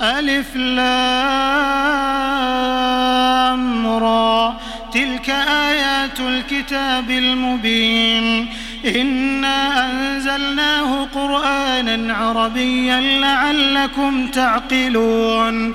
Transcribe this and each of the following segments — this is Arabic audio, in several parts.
ألف لام را. تلك آيات الكتاب المبين. إنا أنزلناه قرآنا عربيا لعلكم تعقلون.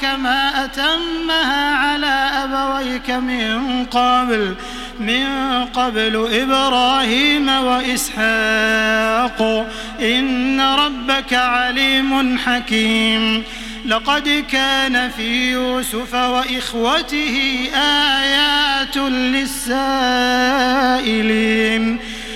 كما أتمها على أبويك من قبل من قبل إبراهيم وإسحاق. إن ربك عليم حكيم. لقد كان في يوسف وإخوته آيات للسائلين.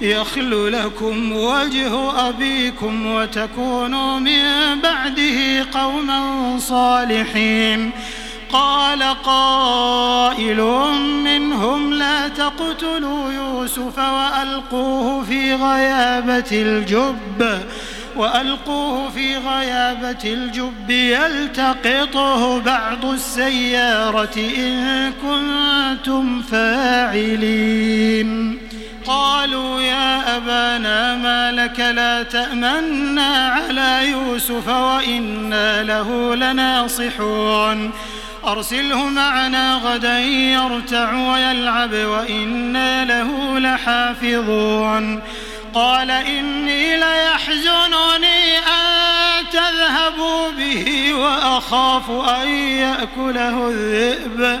يخل لكم وجه أبيكم وتكونوا من بعده قوما صالحين. قال قائل منهم لا تقتلوا يوسف وألقوه في غيابة الجب وألقوه في غيابة الجب يلتقطه بعض السيارة إن كنتم فاعلين. قالوا يا أبانا ما لك لا تأمنا على يوسف وإنا له لناصحون. أرسله معنا غدا يرتع ويلعب وإنا له لحافظون. قال إني ليحزنني أن تذهبوا به وأخاف أن يأكله الذئب.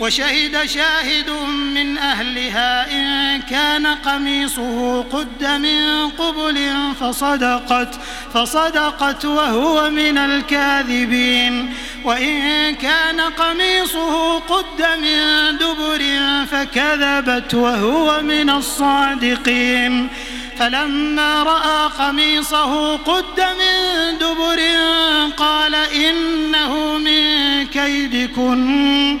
وشهد شاهد من أهلها إن كان قميصه قد من قبل فصدقت فصدقت وهو من الكاذبين. وإن كان قميصه قد من دبر فكذبت وهو من الصادقين. فلما رأى قميصه قد من دبر قال إنه من كيدكن.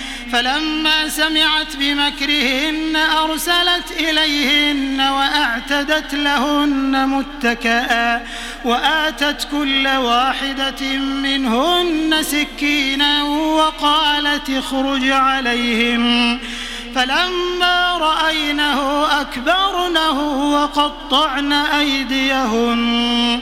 فلما سمعت بمكرهن أرسلت إليهن وأعتدت لهن متكئا وآتت كل واحدة منهن سكينا وقالت اخرج عليهم فلما رأينه أكبرنه وقطعن أيديهن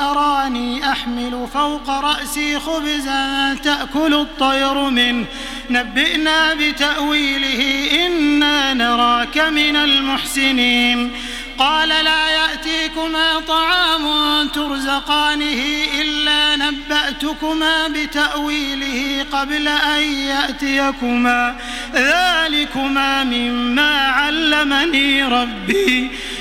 أراني أحمل فوق رأسي خبزا تأكل الطير منه نبئنا بتأويله إنا نراك من المحسنين. قال لا يأتيكما طعام ترزقانه إلا نبأتكما بتأويله قبل أن يأتيكما. ذلكما مما علمني ربي.